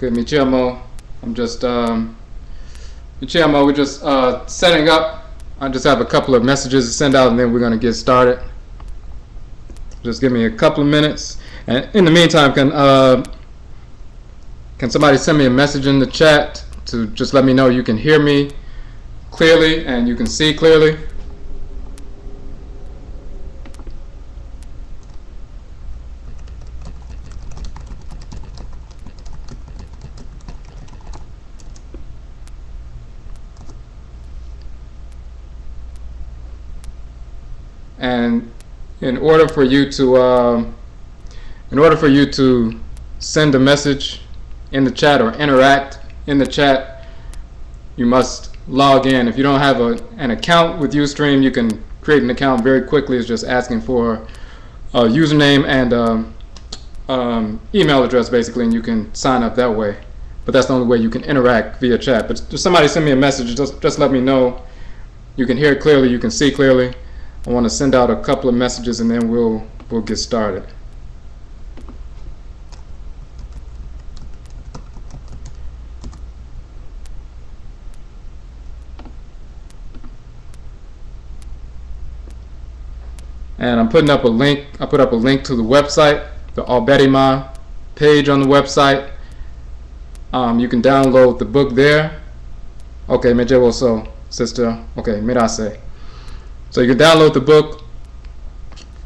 Good, Michiamo. I'm just, um, Michiamo, we're just uh, setting up. I just have a couple of messages to send out and then we're going to get started. Just give me a couple of minutes. And in the meantime, can uh, can somebody send me a message in the chat to just let me know you can hear me clearly and you can see clearly? And in order for you to um, in order for you to send a message in the chat or interact in the chat you must log in. If you don't have a, an account with ustream you can create an account very quickly. It's just asking for a username and um, um, email address basically and you can sign up that way. But that's the only way you can interact via chat. But if somebody send me a message just just let me know. You can hear clearly. You can see clearly I want to send out a couple of messages and then we'll we'll get started. And I'm putting up a link. I put up a link to the website, the Alberima page on the website. Um, you can download the book there. Okay, me llevo so, sister. Okay, mirase. So you can download the book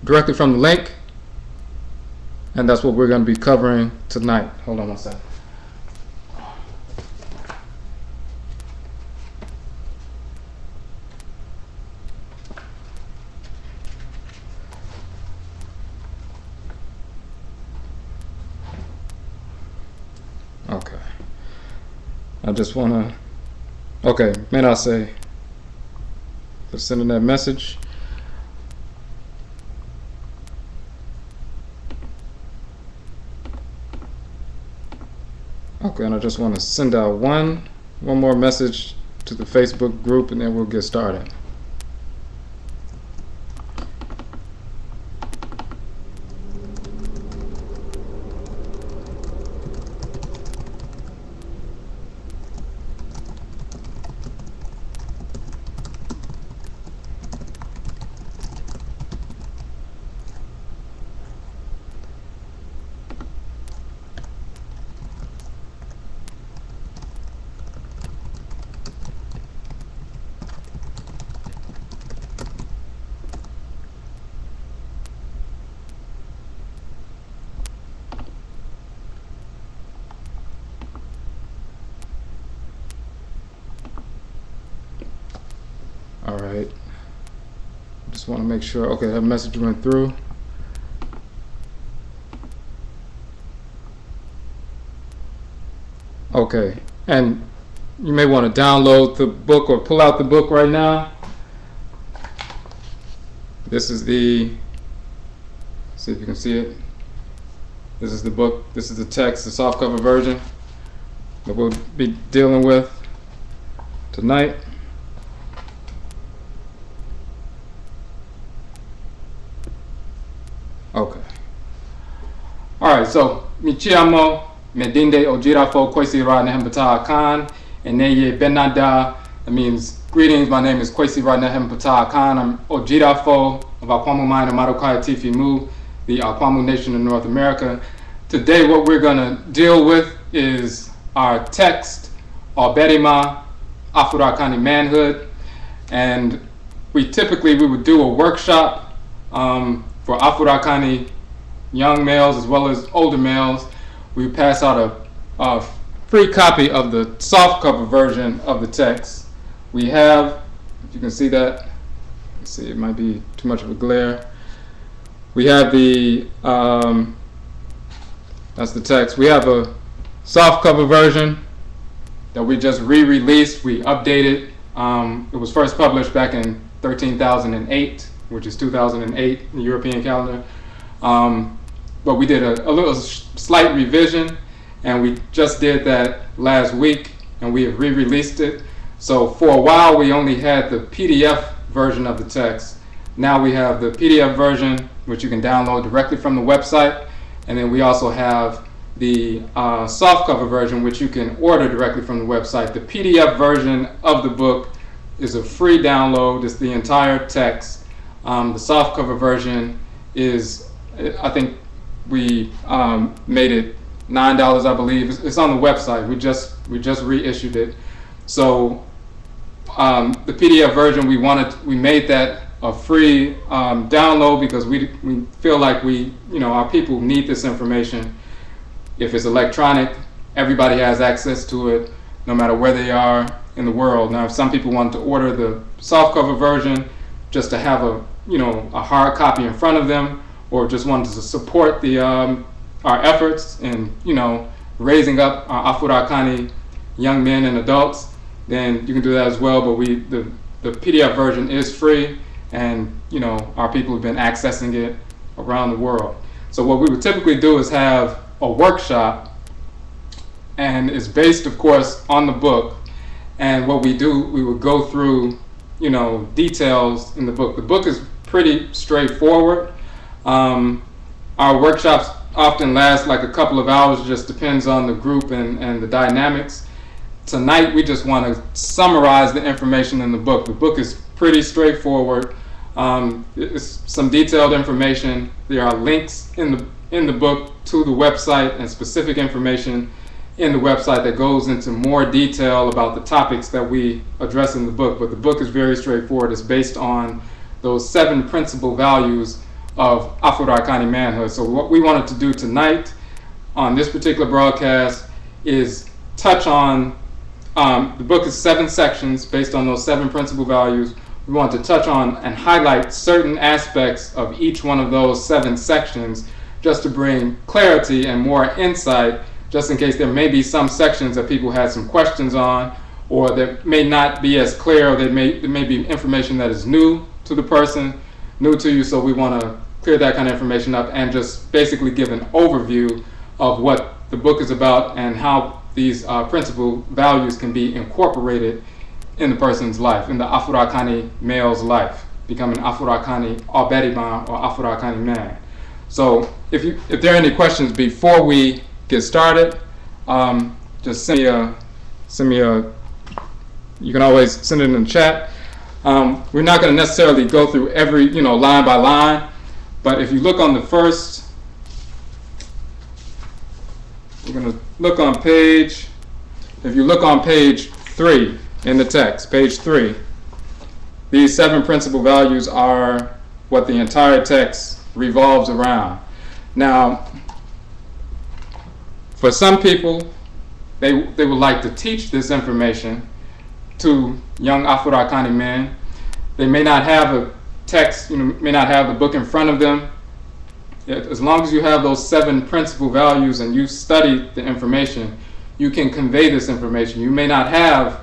directly from the link. And that's what we're going to be covering tonight. Hold on one second. Okay. I just want to. Okay, may I say for sending that message. Okay, and I just want to send out one one more message to the Facebook group and then we'll get started. All right. Just want to make sure. Okay, that message went through. Okay, and you may want to download the book or pull out the book right now. This is the, see if you can see it. This is the book, this is the text, the softcover version that we'll be dealing with tonight. Okay. All right, so mi chiamo Medinde Odwirafo Kwesi Nehembata Khan, and Neye Benada. That means greetings. My name is Kwesi Nehembata Khan. I'm Ojirafo of Akwamu Mine and Marokaya Tifi Mu, the Akwamu Nation of North America. Today, what we're going to deal with is our text, Alberima Afurakani Manhood, and we typically we would do a workshop um, for Afurakani young males as well as older males. We pass out a, a free copy of the softcover version of the text. We have, if you can see that, let's see, it might be too much of a glare. We have the, um, that's the text. We have a softcover version that we just re-released. We updated. Um, it was first published back in 13,008 which is 2008 in the European calendar. Um, but we did a, a little slight revision, and we just did that last week, and we have re-released it. So for a while, we only had the PDF version of the text. Now we have the PDF version, which you can download directly from the website, and then we also have the uh, soft cover version, which you can order directly from the website. The PDF version of the book is a free download. It's the entire text. Um, the soft cover version is, I think we um, made it nine dollars, I believe. It's, it's, on the website. We just we just reissued it. So um, the PDF version, we wanted we made that a free um, download because we we feel like we you know our people need this information. If it's electronic, everybody has access to it, no matter where they are in the world. Now, if some people want to order the softcover version just to have a you know a hard copy in front of them, or just wanted to support the um, our efforts in you know raising up our Afurakani young men and adults, then you can do that as well. But we the the PDF version is free, and you know our people have been accessing it around the world. So what we would typically do is have a workshop, and it's based, of course, on the book. And what we do, we would go through, you know, details in the book. The book is pretty straightforward. Um, our workshops often last like a couple of hours, just depends on the group and, and the dynamics. Tonight, we just want to summarize the information in the book. The book is pretty straightforward. Um, it's some detailed information. There are links in the in the book to the website and specific information in the website that goes into more detail about the topics that we address in the book. But the book is very straightforward. It's based on those seven principal values of Afurakani manhood. So what we wanted to do tonight on this particular broadcast is touch on um, the book is seven sections based on those seven principal values. We want to touch on and highlight certain aspects of each one of those seven sections just to bring clarity and more insight, just in case there may be some sections that people had some questions on, or that may not be as clear, or there may, there may be information that is new to the person, new to you, so we want to clear that kind of information up and just basically give an overview of what the book is about and how these uh, principal values can be incorporated in the person's life, in the Afurakani male's life, becoming Afurakani Aberiban or Afurakani man. So if you if there are any questions before we get started, um, just send me a send me a. You can always send it in the chat. Um, we're not going to necessarily go through every you know line by line, but if you look on the first, we're going to look on page. If you look on page three in the text, page three, these seven principal values are what the entire text revolves around. Now, for some people, they, they would like to teach this information to young Afurakani men. They may not have a text, you know, may not have the book in front of them. As long as you have those seven principal values and you study the information, you can convey this information. You may not have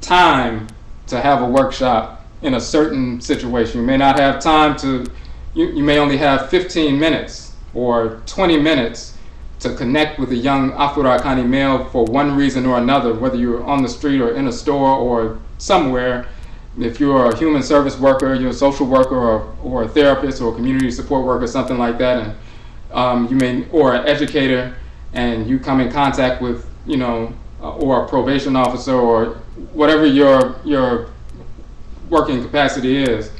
time to have a workshop in a certain situation. You may not have time to you, you may only have 15 minutes or 20 minutes to connect with a young Afurakani male for one reason or another, whether you're on the street or in a store or somewhere. If you're a human service worker, you're a social worker or, or a therapist or a community support worker, something like that, and um, you may, or an educator, and you come in contact with, you know, uh, or a probation officer or whatever your your working capacity is,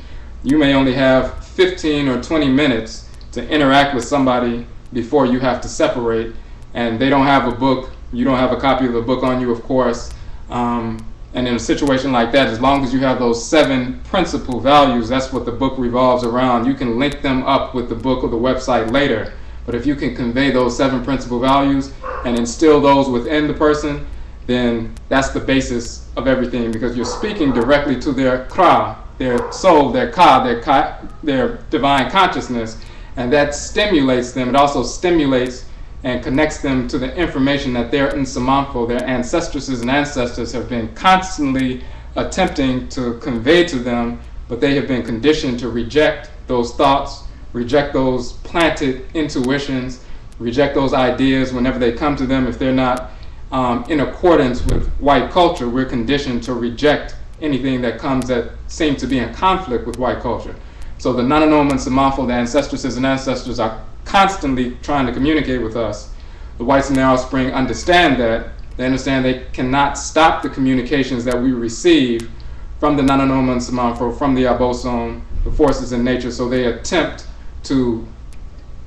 you may only have 15 or 20 minutes to interact with somebody before you have to separate, and they don't have a book, you don't have a copy of the book on you, of course. Um, and in a situation like that, as long as you have those seven principal values, that's what the book revolves around. You can link them up with the book or the website later. But if you can convey those seven principal values and instill those within the person, then that's the basis of everything because you're speaking directly to their kra, their soul, their ka, their ka, their divine consciousness, and that stimulates them. It also stimulates and connects them to the information that their Nsamanfo, their ancestresses and ancestors have been constantly attempting to convey to them, but they have been conditioned to reject those thoughts, reject those planted intuitions, reject those ideas whenever they come to them. If they're not um, in accordance with white culture, we're conditioned to reject anything that comes that seems to be in conflict with white culture. So the Nananom Nsamanfo, the ancestresses and ancestors, are constantly trying to communicate with us the whites and their offspring understand that. They understand they cannot stop the communications that we receive from the Nananom Nsamanfo, from the Abosom, the forces in nature, so they attempt to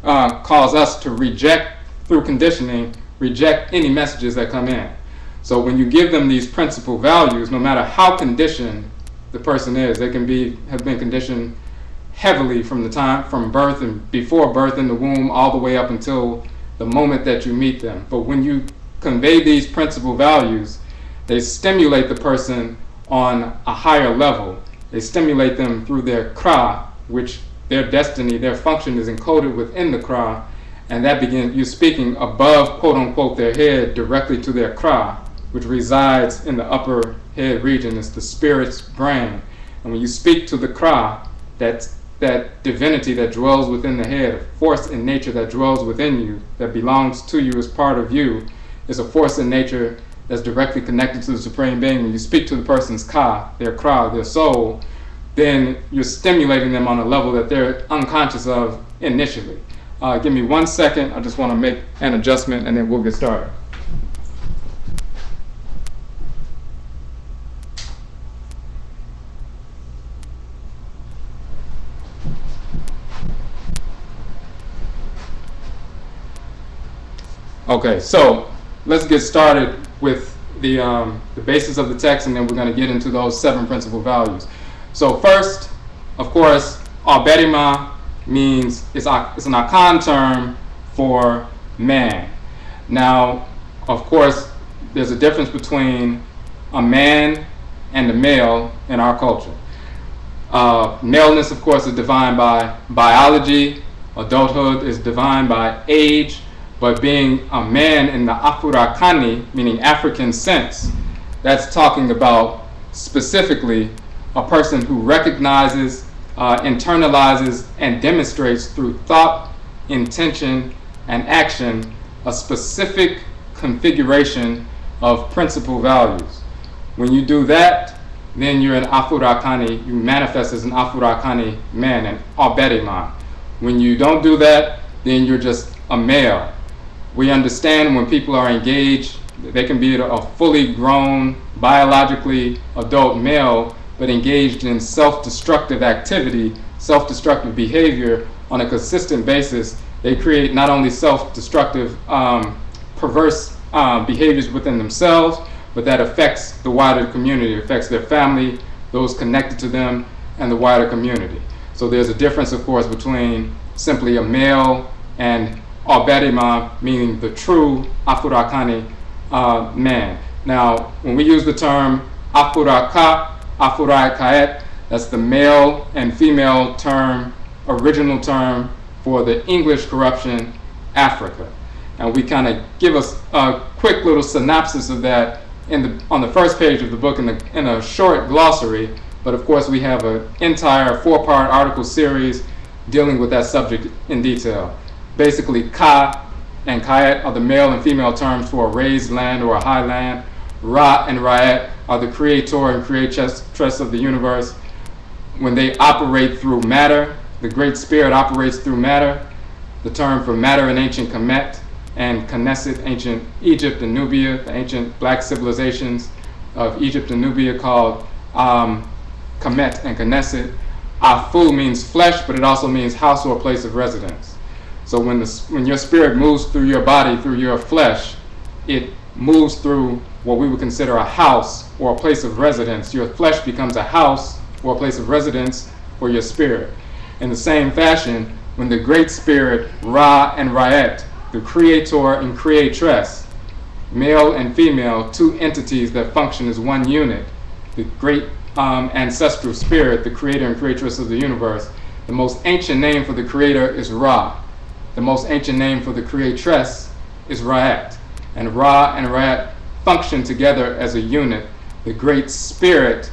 uh, cause us to reject, through conditioning, reject any messages that come in. So when you give them these principal values, no matter how conditioned the person is, they can be have been conditioned heavily from the time from birth and before birth in the womb all the way up until the moment that you meet them. But when you convey these principal values, they stimulate the person on a higher level. They stimulate them through their kra, which their destiny, their function is encoded within the kra, and that begins you speaking above quote unquote their head directly to their kra, which resides in the upper head region. It's the spirit's brain. And when you speak to the kra, that that divinity that dwells within the head, a force in nature that dwells within you, that belongs to you as part of you, is a force in nature that's directly connected to the Supreme Being. When you speak to the person's ka, their kra, their soul, then you're stimulating them on a level that they're unconscious of initially. Uh, give me one second. I just want to make an adjustment and then we'll get started. Okay, so let's get started with the, um, the basis of the text and then we're going to get into those seven principal values. So first, of course, Alberima means it's, it's an Akan term for man. Now, of course, there's a difference between a man and a male in our culture. Uh, maleness, of course, is defined by biology. Adulthood is defined by age. But being a man in the Afurakani, meaning African sense, that's talking about specifically a person who recognizes, uh, internalizes, and demonstrates through thought, intention, and action a specific configuration of principal values. When you do that, then you're an Afurakani, you manifest as an Afurakani man, an Aberiman. When you don't do that, then you're just a male. We understand when people are engaged, they can be a fully grown, biologically adult male but engaged in self destructive activity, self destructive behavior on a consistent basis, they create not only self destructive, um, perverse um, behaviors within themselves, but that affects the wider community, affects their family, those connected to them, and the wider community. So there's a difference, of course, between simply a male and Alberima, meaning the true Afurakani uh, man. Now, when we use the term Afuraka, Afuraikaet, That's the male and female term, original term for the English corruption, Africa. And we kind of give us a quick little synopsis of that in the, on the first page of the book in, the, in a short glossary. But of course, we have an entire four part article series dealing with that subject in detail. Basically, Ka and Kayet are the male and female terms for a raised land or a high land. Ra and Raet are the creator and creatress of the universe. When they operate through matter, the Great Spirit operates through matter. The term for matter in ancient Kemet and Kenset, ancient Egypt and Nubia, the ancient black civilizations of Egypt and Nubia called um, Kemet and Kenset. Afu means flesh, but it also means house or place of residence. So when, the, when your spirit moves through your body, through your flesh, it moves through what we would consider a house or a place of residence. Your flesh becomes a house or a place of residence for your spirit. In the same fashion, when the Great Spirit, Ra and Raet, the creator and creatress, male and female, two entities that function as one unit, the great um, ancestral spirit, the creator and creatress of the universe, the most ancient name for the creator is Ra. The most ancient name for the creatress is Ra'at, And Ra and Ra'at function together as a unit, the great spirit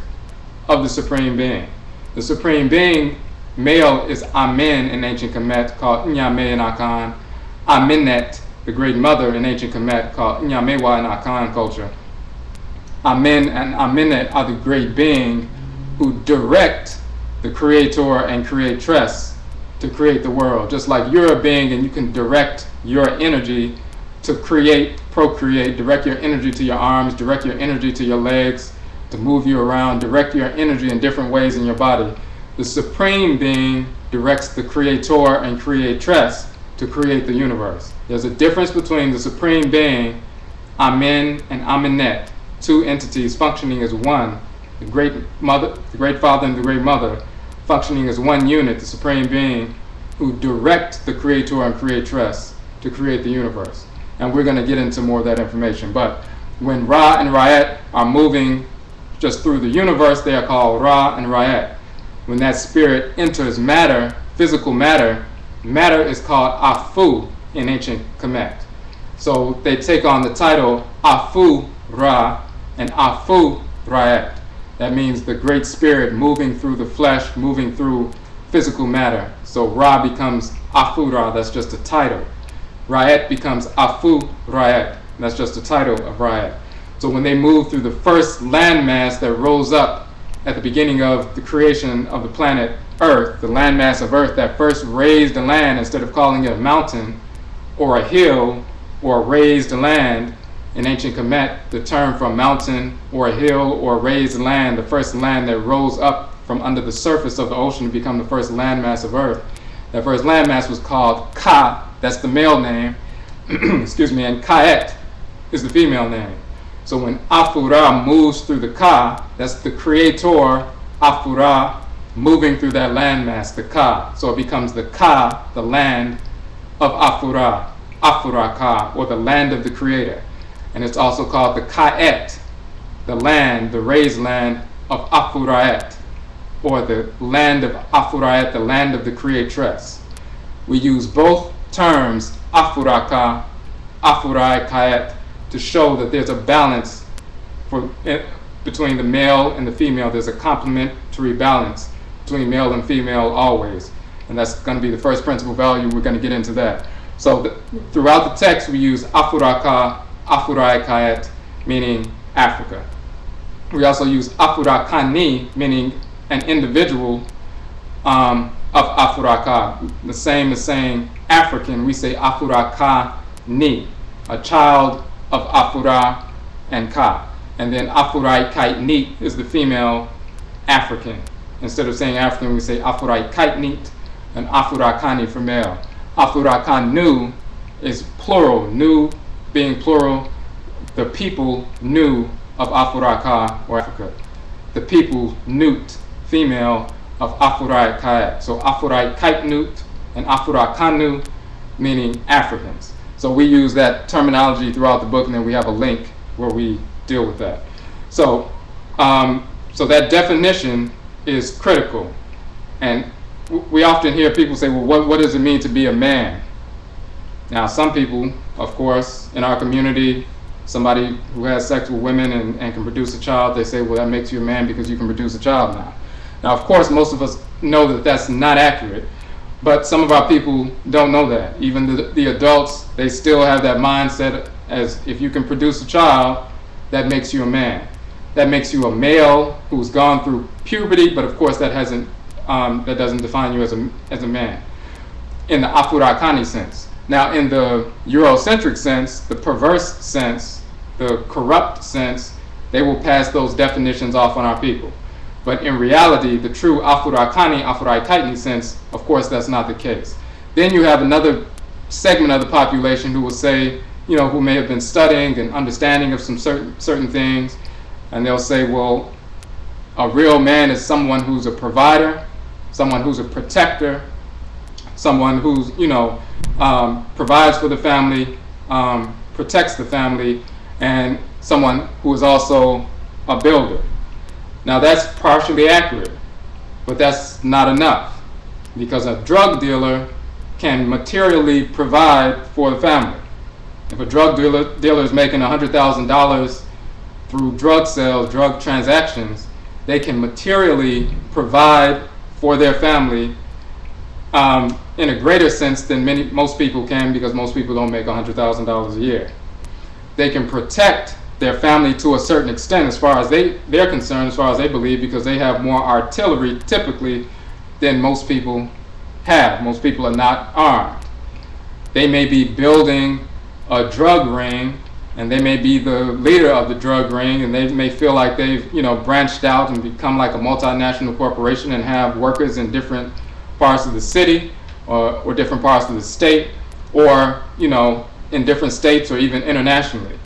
of the Supreme Being. The Supreme Being, male, is Amen in ancient Kemet, called Nyame in Akan. Amenet, the great mother in ancient Kemet, called Nyamewa in Akan culture. Amen and Amenet are the great being who direct the creator and creatress to create the world. Just like you're a being and you can direct your energy to create, procreate, direct your energy to your arms, direct your energy to your legs, to move you around, direct your energy in different ways in your body. The Supreme Being directs the Creator and Creatress to create the universe. There's a difference between the Supreme Being, Amen, and Amenet, two entities functioning as one, the Great Mother, the Great Father, and the Great Mother, functioning as one unit, the Supreme Being, who direct the Creator and Creatress to create the universe. And we're going to get into more of that information. But when Ra and Ra'et are moving just through the universe, they are called Ra and Ra'et. When that spirit enters matter, physical matter, matter is called Afu in ancient Kemet. So they take on the title Afu Ra and Afu Ra'et. That means the great spirit moving through the flesh, moving through physical matter. So Ra becomes Afu Ra, that's just a title. Ra'et becomes Afu Ra'et, that's just a title of Ra'et. So when they move through the first landmass that rose up at the beginning of the creation of the planet Earth, the landmass of Earth that first raised the land instead of calling it a mountain or a hill or raised land in ancient Kemet, the term from mountain or a hill or raised land, the first land that rose up from under the surface of the ocean to become the first landmass of Earth. That first landmass was called Ka, that's the male name, excuse me, and Kaet is the female name. So when Afura moves through the Ka, that's the creator, Afura, moving through that landmass, the Ka. So it becomes the Ka, the land of Afura, Afura Ka, or the land of the creator. And it's also called the Kaet, the land, the raised land of Afuraet, or the land of Afuraet, the land of the creatress. We use both terms, Afuraka, Afurai Kaet, to show that there's a balance for, eh, between the male and the female. There's a complementary balance between male and female always. And that's going to be the first principal value. We're going to get into that. So the, throughout the text, we use Afuraka, Afurai Kayet, meaning Africa. We also use Afurakani, meaning an individual um, of Afuraka. The same as saying African, we say Afurakani, a child of Afura and Ka. And then Afurai Kaitnit is the female African. Instead of saying African, we say Afurai Kaitnit and Afurakani for male. Afurakanu is plural, nu being plural, the people knew of Afuraka or Africa. The people newt, female, of Afurai Kayat. So Afurai Kaitnut and Afurakanu, meaning Africans. So we use that terminology throughout the book, and then we have a link where we deal with that. So, um, so that definition is critical. And we often hear people say, well, what, what does it mean to be a man? Now, some people, of course, in our community, somebody who has sex with women and, and can produce a child, they say, well, that makes you a man because you can produce a child now. Now, of course, most of us know that that's not accurate. But some of our people don't know that. Even the, the adults, they still have that mindset as if you can produce a child, that makes you a man. That makes you a male who's gone through puberty, but of course that hasn't um, that doesn't define you as a as a man. In the afurakani sense. Now, in the Eurocentric sense, the perverse sense, the corrupt sense, they will pass those definitions off on our people. But in reality, the true Afurakani, Afuraikaitni sense, of course, that's not the case. Then you have another segment of the population who will say, you know, who may have been studying and understanding of some certain certain things, and they'll say, well, a real man is someone who's a provider, someone who's a protector, someone who's, you know, um, provides for the family, um, protects the family, and someone who is also a builder. Now that's partially accurate, but that's not enough because a drug dealer can materially provide for the family. If a drug dealer, dealer is making $100,000 through drug sales, drug transactions, they can materially provide for their family um, in a greater sense than many, most people can because most people don't make $100,000 a year. They can protect their family to a certain extent as far as they they're concerned as far as they believe because they have more artillery typically than most people have. Most people are not armed. They may be building a drug ring and they may be the leader of the drug ring and they may feel like they've you know branched out and become like a multinational corporation and have workers in different parts of the city or, or different parts of the state or you know in different states or even internationally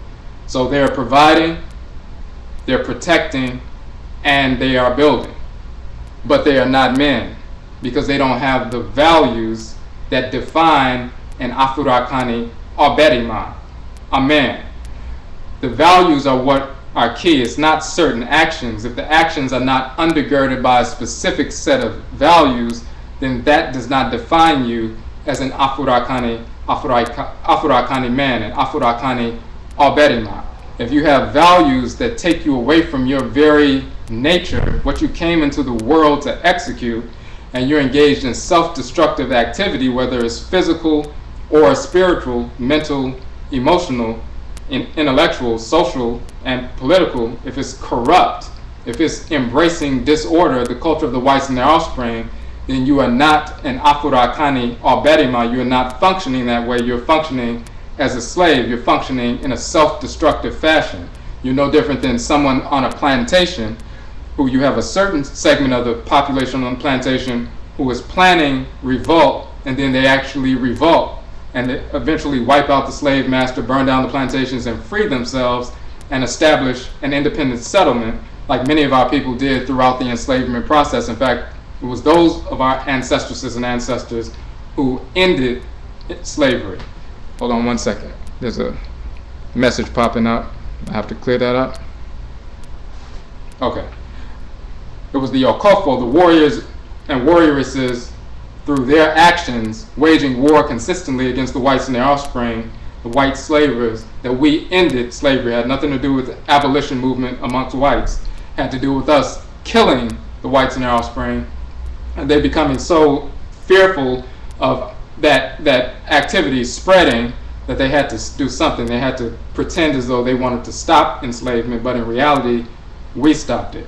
so they're providing they're protecting and they are building but they are not men because they don't have the values that define an afurakani or berima, a man the values are what are key. It's not certain actions. If the actions are not undergirded by a specific set of values, then that does not define you as an afurakani, afurakani man, an afurakani alberima. If you have values that take you away from your very nature, what you came into the world to execute, and you're engaged in self-destructive activity, whether it's physical or spiritual, mental, emotional, in intellectual, social, and political, if it's corrupt, if it's embracing disorder, the culture of the whites and their offspring, then you are not an afurakani or berima. You are not functioning that way. You're functioning as a slave. You're functioning in a self-destructive fashion. You're no different than someone on a plantation who you have a certain segment of the population on the plantation who is planning revolt and then they actually revolt and eventually wipe out the slave master, burn down the plantations, and free themselves and establish an independent settlement, like many of our people did throughout the enslavement process. In fact, it was those of our ancestresses and ancestors who ended slavery. Hold on one second. There's a message popping up. I have to clear that up. Okay. It was the Okofo, the warriors and warrioresses through their actions, waging war consistently against the whites and their offspring, the white slavers, that we ended slavery. It had nothing to do with the abolition movement amongst whites. It had to do with us killing the whites and their offspring. And they becoming so fearful of that that activity spreading that they had to do something. They had to pretend as though they wanted to stop enslavement, but in reality, we stopped it.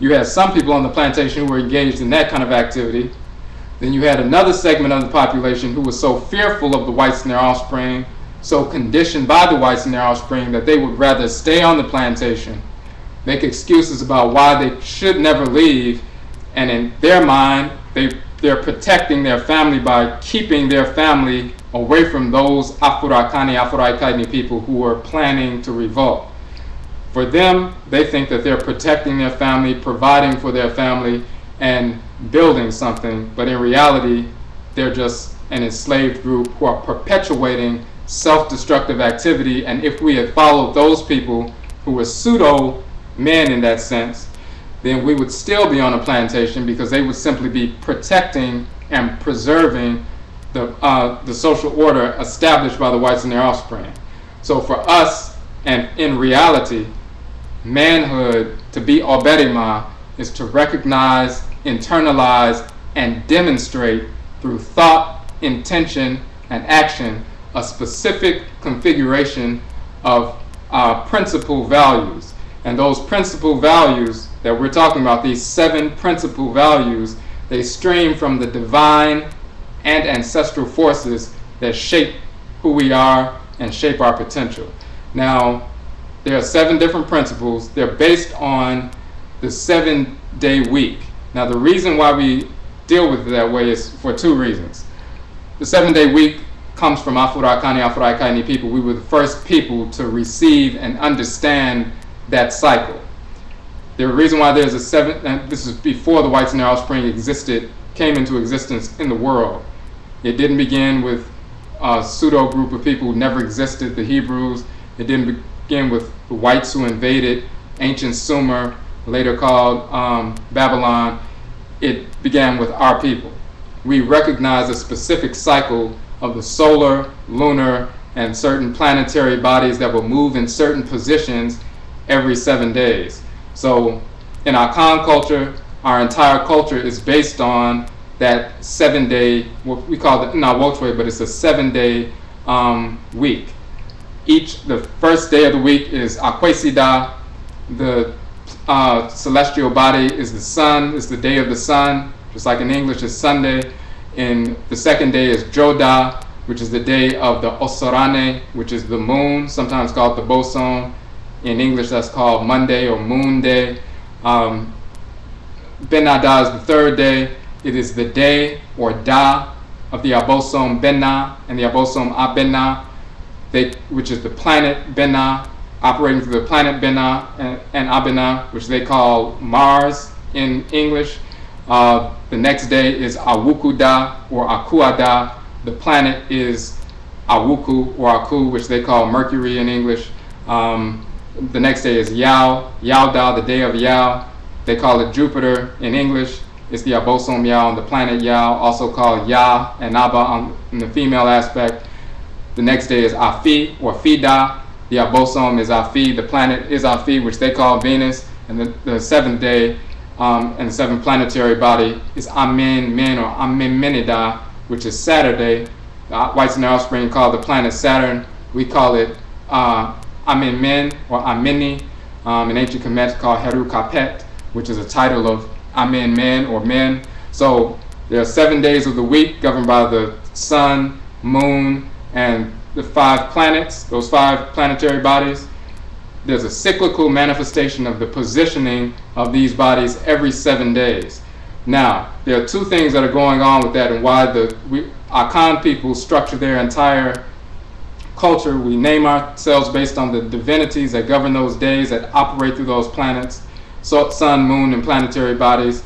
You had some people on the plantation who were engaged in that kind of activity, then you had another segment of the population who was so fearful of the whites and their offspring, so conditioned by the whites and their offspring that they would rather stay on the plantation, make excuses about why they should never leave, and in their mind, they, they're protecting their family by keeping their family away from those Afurakani, Afuraikani people who are planning to revolt. For them, they think that they're protecting their family, providing for their family, and building something, but in reality, they're just an enslaved group who are perpetuating self destructive activity. And if we had followed those people who were pseudo men in that sense, then we would still be on a plantation because they would simply be protecting and preserving the, uh, the social order established by the whites and their offspring. So for us, and in reality, manhood to be Oberima is to recognize internalize, and demonstrate through thought, intention, and action a specific configuration of uh, principal values. And those principal values that we're talking about, these seven principal values, they stream from the divine and ancestral forces that shape who we are and shape our potential. Now, there are seven different principles. They're based on the seven day week. Now, the reason why we deal with it that way is for two reasons. The seven day week comes from Afurakani, Afuraikani people. We were the first people to receive and understand that cycle. The reason why there's a seven, and this is before the whites and their offspring existed, came into existence in the world. It didn't begin with a pseudo group of people who never existed, the Hebrews. It didn't begin with the whites who invaded ancient Sumer, later called um, Babylon it began with our people. We recognize a specific cycle of the solar, lunar, and certain planetary bodies that will move in certain positions every seven days. So, in our Khan culture, our entire culture is based on that seven day, what we call it not Wochwe, but it's a seven day um, week. Each, the first day of the week is Akwesida, the uh, celestial body is the sun, is the day of the sun, just like in English is Sunday. And the second day is Joda, which is the day of the Osorane, which is the moon, sometimes called the boson. In English, that's called Monday or Moon Day. Um, Benada is the third day. It is the day or da of the Abosom Benna and the Abosom Abena, they, which is the planet Benna, operating through the planet Benna and, and Abena, which they call Mars in English. Uh, the next day is Awukuda or Akuada. The planet is Awuku or Aku, which they call Mercury in English. Um, the next day is Yao, Yaoda, the day of Yao. They call it Jupiter in English. It's the Abosom Yao on the planet Yao, also called Ya and Naba on in the female aspect. The next day is Afi or Fida. The Abosom is Afi. The planet is Afi, which they call Venus. And the, the seventh day um, and the seventh planetary body is Amen Men or Amenmenida, which is Saturday. The whites and offspring call the planet Saturn. We call it uh, Amen Men or Ameni. Um, in ancient Kemet called Heru Kapet, which is a title of Amen men or men. So there are seven days of the week governed by the sun, moon, and the five planets, those five planetary bodies. There's a cyclical manifestation of the positioning of these bodies every seven days. Now, there are two things that are going on with that and why the we, Akan people structure their entire culture. We name ourselves based on the divinities that govern those days that operate through those planets sun, moon, and planetary bodies.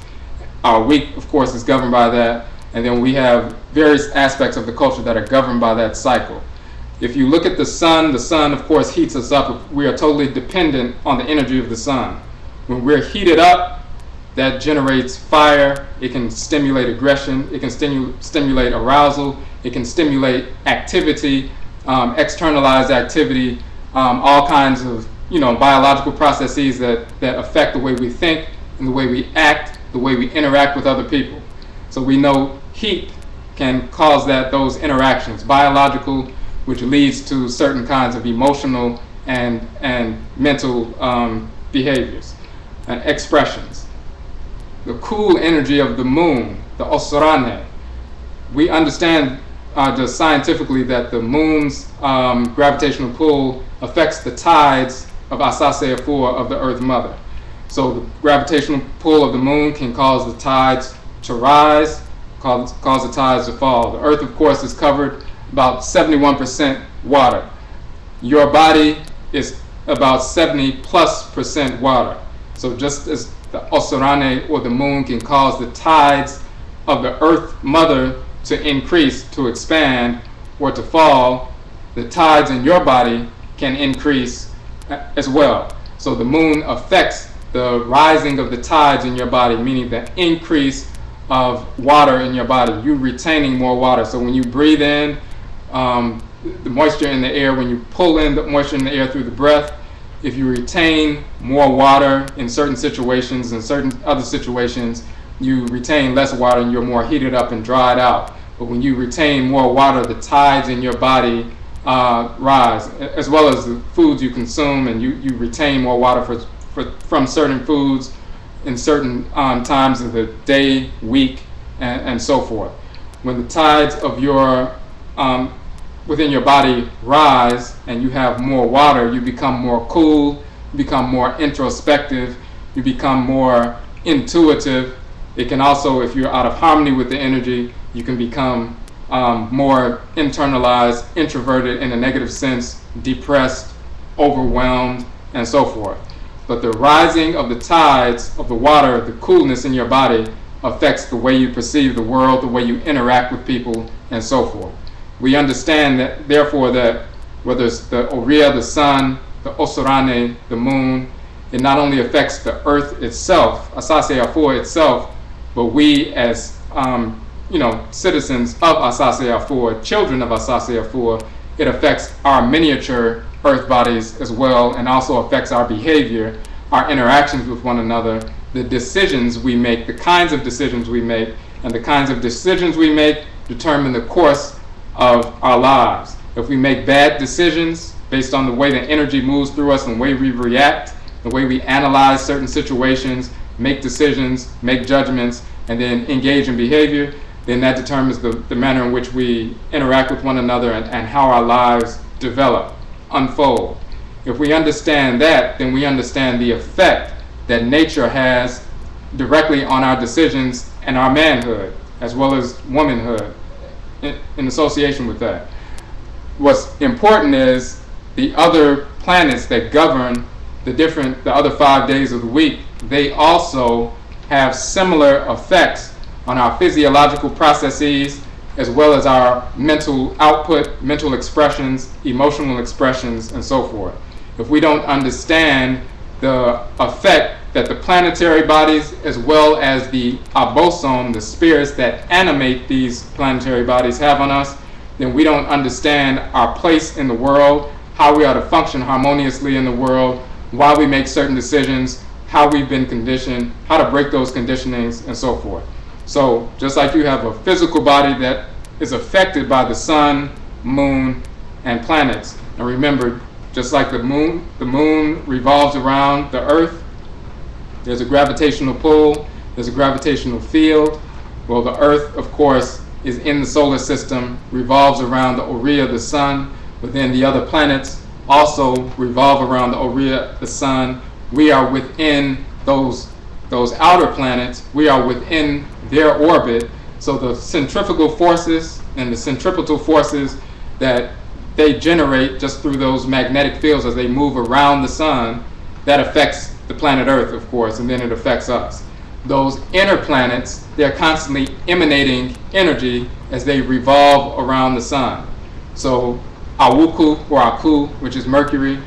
Our week, of course, is governed by that. And then we have various aspects of the culture that are governed by that cycle. If you look at the sun, the sun, of course, heats us up. We are totally dependent on the energy of the sun. When we're heated up, that generates fire. It can stimulate aggression. It can stimu- stimulate arousal. It can stimulate activity, um, externalized activity, um, all kinds of you know, biological processes that, that affect the way we think and the way we act, the way we interact with other people. So we know heat can cause that those interactions, biological, which leads to certain kinds of emotional and and mental um, behaviors and expressions. The cool energy of the moon, the osorane, we understand uh, just scientifically that the moon's um, gravitational pull affects the tides of Asase Afua of the Earth Mother. So the gravitational pull of the moon can cause the tides to rise, cause, cause the tides to fall. The Earth, of course, is covered about 71% water. Your body is about 70 plus percent water. So just as the Osorane or the moon can cause the tides of the Earth Mother to increase, to expand, or to fall, the tides in your body can increase as well. So the moon affects the rising of the tides in your body, meaning the increase of water in your body. You retaining more water. So when you breathe in um, the moisture in the air, when you pull in the moisture in the air through the breath, if you retain more water in certain situations and certain other situations, you retain less water and you're more heated up and dried out. But when you retain more water, the tides in your body uh, rise, as well as the foods you consume, and you, you retain more water for, for, from certain foods in certain um, times of the day, week, and, and so forth. When the tides of your um, within your body rise and you have more water, you become more cool, you become more introspective, you become more intuitive. It can also, if you're out of harmony with the energy, you can become um, more internalized, introverted in a negative sense, depressed, overwhelmed, and so forth. But the rising of the tides of the water, the coolness in your body, affects the way you perceive the world, the way you interact with people, and so forth. We understand that, therefore, that whether it's the Oriya, the sun, the Osorane, the moon, it not only affects the earth itself, Asase Afua itself, but we as um, you know, citizens of Asase Afua, children of Asase Afua, it affects our miniature earth bodies as well and also affects our behavior, our interactions with one another, the decisions we make, the kinds of decisions we make, and the kinds of decisions we make determine the course of our lives. If we make bad decisions based on the way the energy moves through us and the way we react, the way we analyze certain situations, make decisions, make judgments, and then engage in behavior, then that determines the, the manner in which we interact with one another and, and how our lives develop, unfold. If we understand that, then we understand the effect that nature has directly on our decisions and our manhood, as well as womanhood, in, in association with that. What's important is the other planets that govern the different, the other five days of the week, they also have similar effects on our physiological processes as well as our mental output, mental expressions, emotional expressions, and so forth. If we don't understand the effect that the planetary bodies as well as the abosom, the spirits that animate these planetary bodies have on us, then we don't understand our place in the world, how we are to function harmoniously in the world, why we make certain decisions, how we've been conditioned, how to break those conditionings, and so forth. So, just like you have a physical body that is affected by the sun, moon, and planets, and remember, just like the moon, the moon revolves around the earth, there's a gravitational pull, there's a gravitational field. Well, the earth, of course, is in the solar system, revolves around the Oriya, the sun, but then the other planets also revolve around the Oriya, the sun. We are within those those outer planets. We are within their orbit. So the centrifugal forces and the centripetal forces that they generate just through those magnetic fields as they move around the sun, that affects the planet Earth, of course, and then it affects us. Those inner planets, they're constantly emanating energy as they revolve around the sun. So Awuku or Aku, which is Mercury,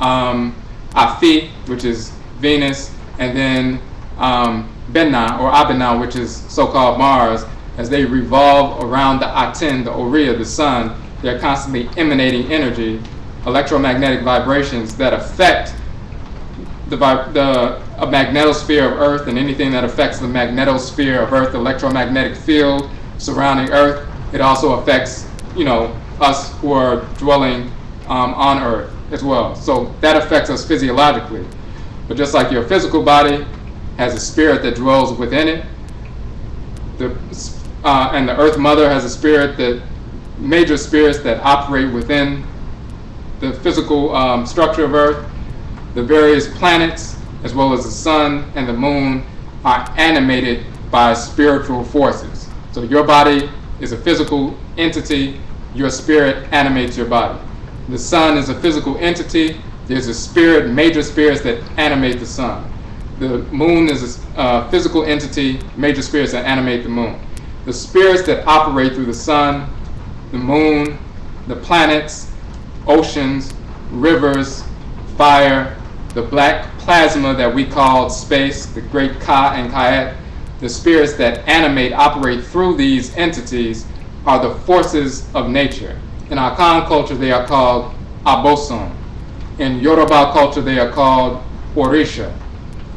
um, Afi, which is Venus, and then um, Benna or Abena, which is so-called Mars, as they revolve around the Aten, the Oriya, the sun, they're constantly emanating energy, electromagnetic vibrations that affect the, the magnetosphere of Earth and anything that affects the magnetosphere of Earth, the electromagnetic field surrounding Earth. It also affects, you know, us who are dwelling um, on Earth as well. So that affects us physiologically. But just like your physical body has a spirit that dwells within it, the, uh, and the Earth Mother has a spirit that, major spirits that operate within the physical um, structure of Earth, the various planets, as well as the sun and the moon, are animated by spiritual forces. So your body is a physical entity your spirit animates your body. The sun is a physical entity. There's a spirit, major spirits that animate the sun. The moon is a uh, physical entity, major spirits that animate the moon. The spirits that operate through the sun, the moon, the planets, oceans, rivers, fire, the black plasma that we call space, the great Ka and Kaet, the spirits that animate, operate through these entities are the forces of nature. In Akan culture, they are called abosom. In Yoruba culture, they are called orisha.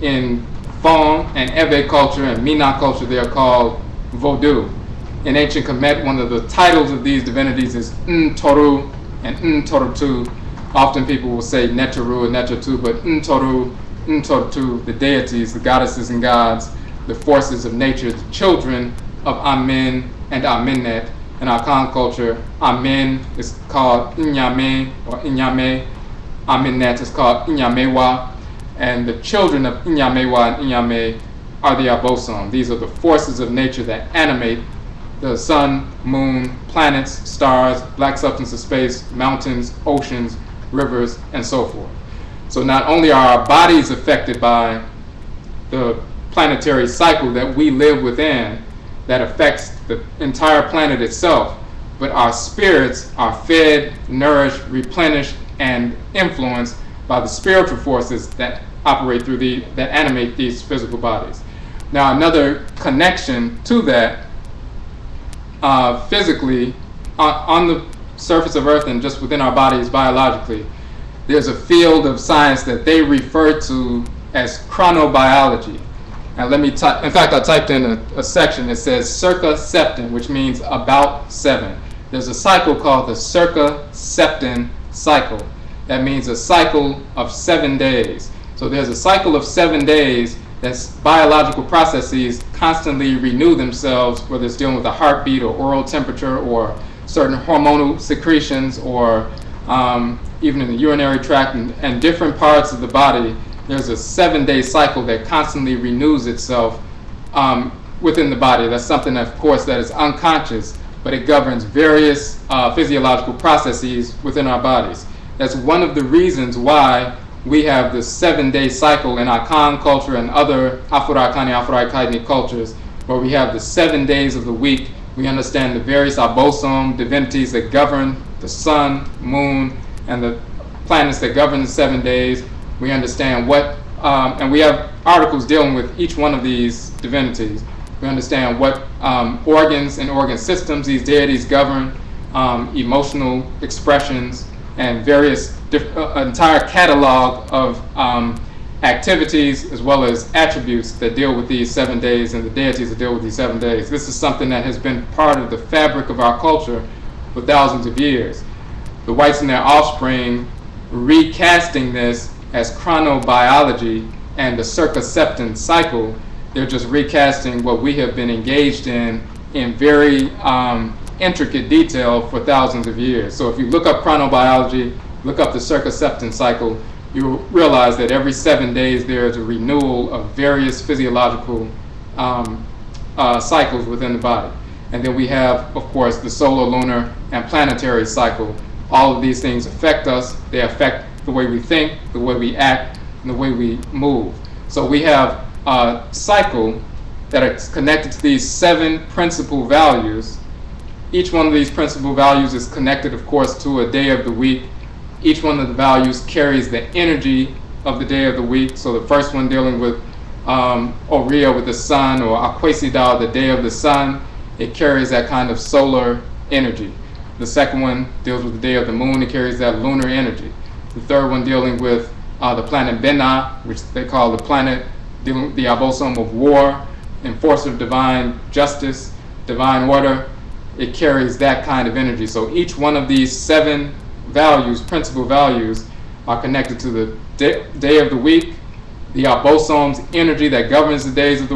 In Fon and Ewe culture and Mina culture, they are called Vodou. In ancient Kemet, one of the titles of these divinities is Ntoru and Ntorutu. Often people will say Neteru and Neteru, but Ntoru, Ntorutu, the deities, the goddesses and gods, the forces of nature, the children of Amen and Amenet, in our Akan culture, Amen is called Inyame or Inyame. Amenet is called Inyamewa. And the children of Inyamewa and Inyame are the Abosom. These are the forces of nature that animate the sun, moon, planets, stars, black substance of space, mountains, oceans, rivers, and so forth. So not only are our bodies affected by the planetary cycle that we live within, that affects the entire planet itself, but our spirits are fed, nourished, replenished, and influenced by the spiritual forces that operate through the that animate these physical bodies. Now, another connection to that uh, physically on, on the surface of Earth and just within our bodies biologically, there's a field of science that they refer to as chronobiology. Now let me type, in fact, I typed in a, a section that says circaseptan, which means about seven. There's a cycle called the circaseptan cycle. That means a cycle of seven days. So there's a cycle of seven days that's biological processes constantly renew themselves, whether it's dealing with a heartbeat or oral temperature or certain hormonal secretions or um, even in the urinary tract and, and different parts of the body. There's a seven day cycle that constantly renews itself um, within the body. That's something, of course, that is unconscious, but it governs various uh, physiological processes within our bodies. That's one of the reasons why we have the seven day cycle in our Akan culture and other Afurakani, Afurakaini cultures, where we have the seven days of the week. We understand the various abosom divinities that govern the sun, moon, and the planets that govern the seven days. We understand what, um, and we have articles dealing with each one of these divinities. We understand what um, organs and organ systems these deities govern, um, emotional expressions, and various diff- uh, entire catalog of um, activities as well as attributes that deal with these seven days and the deities that deal with these seven days. This is something that has been part of the fabric of our culture for thousands of years. The whites and their offspring recasting this as chronobiology and the circumseptan cycle, they're just recasting what we have been engaged in in very um, intricate detail for thousands of years. So if you look up chronobiology, look up the circumseptan cycle, you'll realize that every seven days there is a renewal of various physiological um, uh, cycles within the body. And then we have, of course, the solar, lunar, and planetary cycle. All of these things affect us. They affect the way we think, the way we act, and the way we move. So we have a cycle that is connected to these seven principal values. Each one of these principal values is connected, of course, to a day of the week. Each one of the values carries the energy of the day of the week. So the first one dealing with um, Oriya with the sun, or Aquesidao, the day of the sun, it carries that kind of solar energy. The second one deals with the day of the moon, it carries that lunar energy. The third one dealing with uh, the planet Bena, which they call the planet dealing with the abosom of war, enforcer of divine justice, divine order. It carries that kind of energy. So each one of these seven values, principal values, are connected to the day, of the week, the abosom's energy that governs the days of the week.